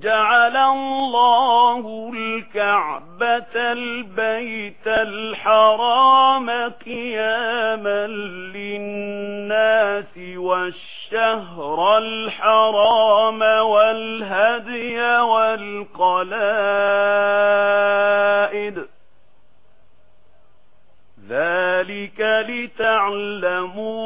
جعل الله الكعبة البيت الحرام قياما للناس والشهر الحرام والهدي والقلائد ذلك لتعلمون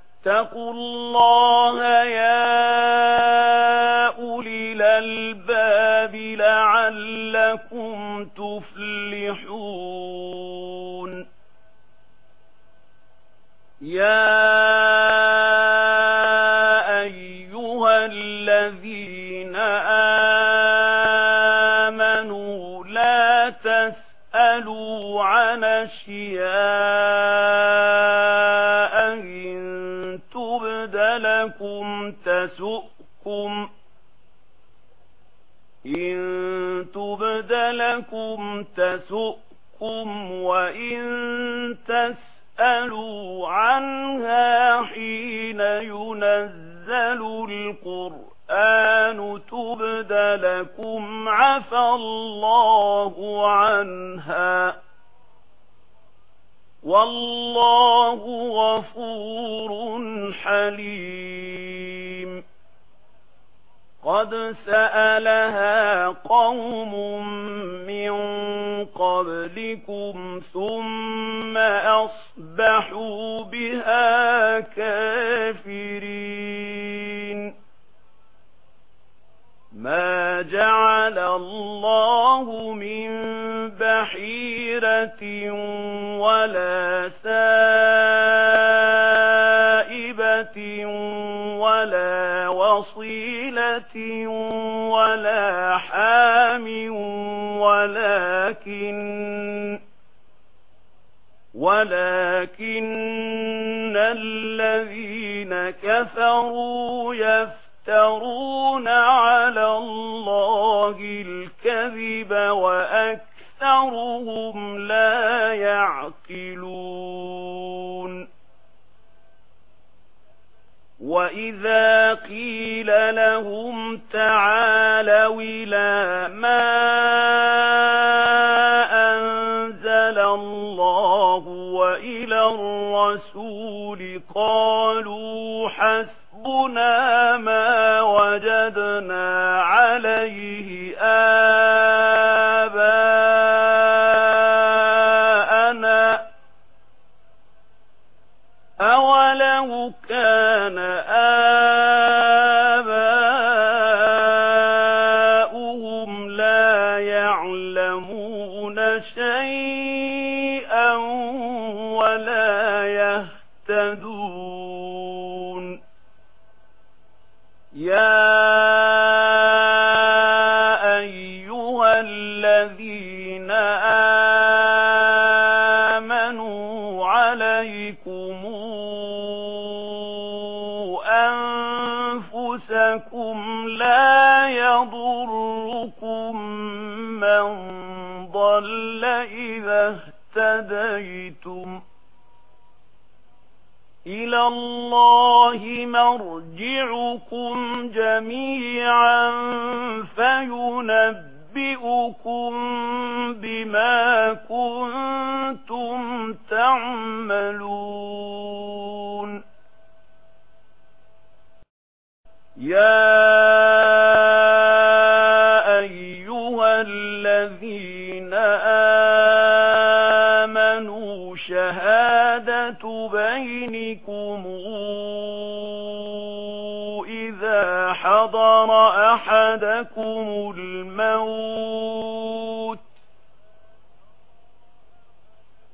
اتقوا الله يا أولي للباب لعلكم تفلحون. يا لَكُمْ تَسُؤْكُمْ وَإِن تَسْأَلُوا عَنْهَا حِينَ يُنَزَّلُ الْقُرْآنُ تُبْدَ لَكُمْ عَفَى اللَّهُ عَنْهَا وَاللَّهُ غَفُورٌ حَلِيمٌ قد سألها قوم من قبلكم ثم أصبحوا بها كافرين ما جعل الله من بحيرة ولا سائل كفروا يفترون على الله الكذب وأكثرهم لا يعقلون. وإذا قيل لهم تعالوا إلى ما الله وإلى الرسول قالوا حسبنا ما وجدنا عليكم أنفسكم لا يضركم من ضل إذا اهتديتم إلى الله مرجعكم جميعا فينبئ أُنَبِّئُكُم بِمَا كُنتُمْ تَعْمَلُونَ يَا أَيُّهَا الَّذِينَ آمَنُوا شَهَادَةُ بَيْنِكُمْ حضر أحدكم الموت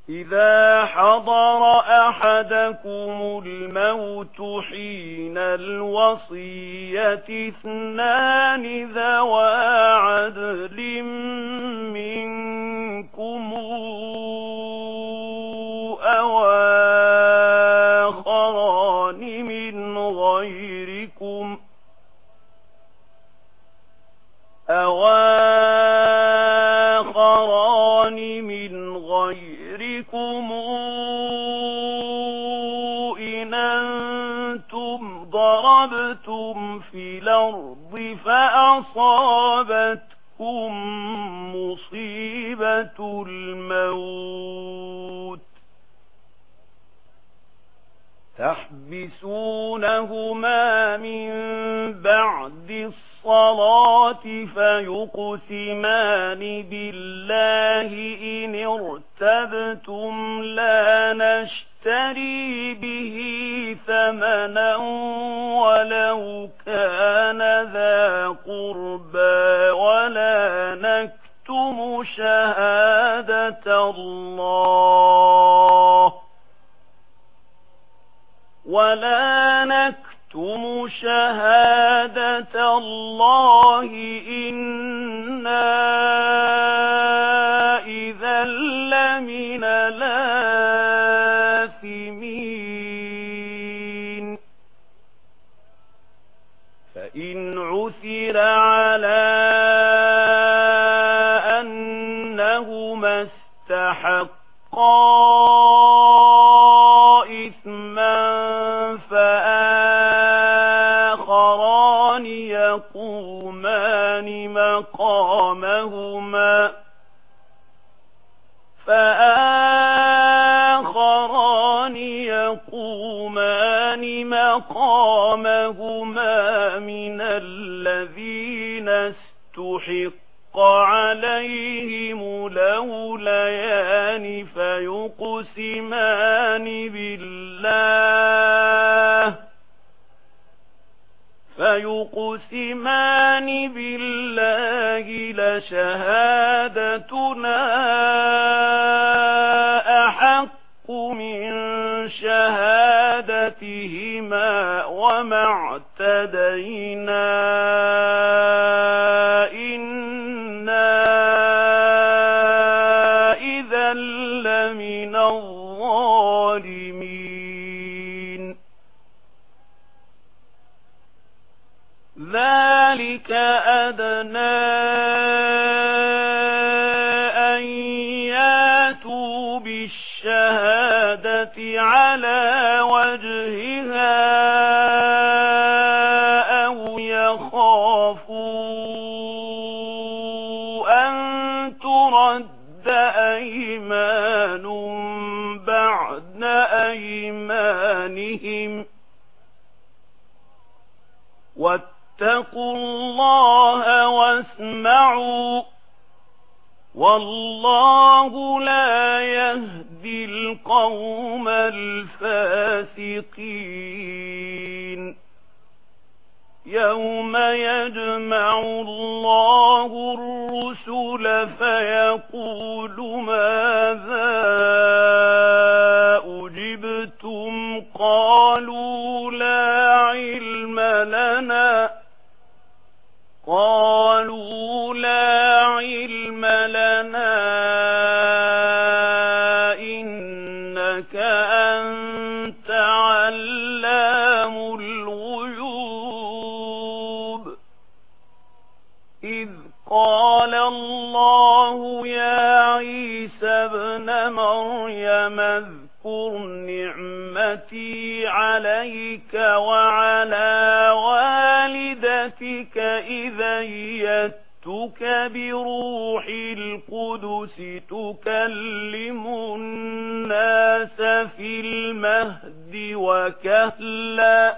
إذا حضر أحدكم الموت حين الوصية اثنان ذوى عدل ضربتم في الأرض فأصابتكم مصيبة الموت تحبسونهما من بعد الصلاة فيقسمان بالله إن ارتبتم لا شهادة الله إنا إذا لمن لاثمين فإن عثر على أنهما استحقا مقامهما فآخران يقومان مقامهما من الذين استحق عليهم لوليان فيقسمان بالله فيقسمان بالله لشهادتنا أحق من شهادتهما وما اعتدينا إيمانهم واتقوا الله واسمعوا والله لا يهدي القوم الفاسقين يوم يجمع الله الرسل فيقول ماذا تكلم الناس في المهد وكهلا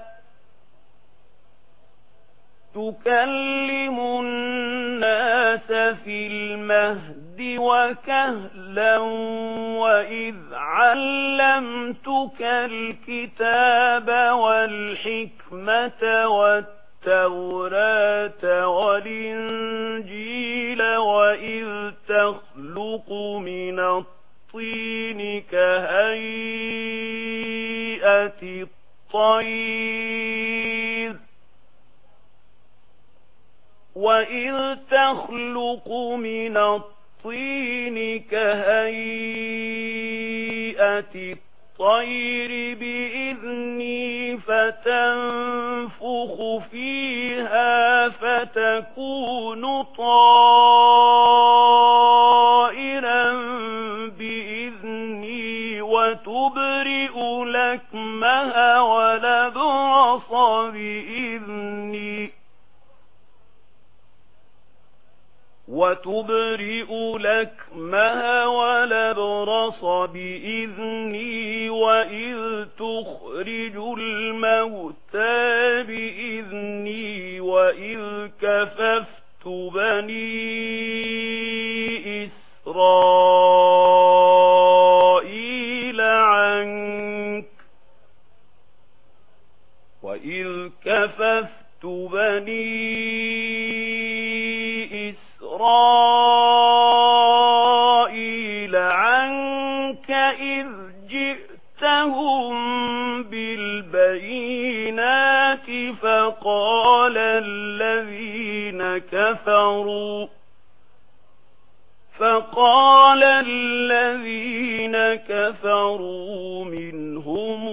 تكلم الناس في المهد وكهلا وإذ علمتك الكتاب والحكمة والتوراة والإنجيل وإذ تخ يخلق من الطين كهيئة الطير وإذ تخلق من الطين كهيئة الطير بإذني فتنفخ فيها فتكون طائر تبرئ لكمها ولبرص بإذني. وتبرئ لكمها ولبرص بإذني. وإذ تخرج الموتى بإذني. وإذ كففت بني إسرائيل. عنك وإذ كففت بني إسرائيل عنك إذ جئتهم بالبينات فقال الذين كفروا فقال الذين كفروا منهم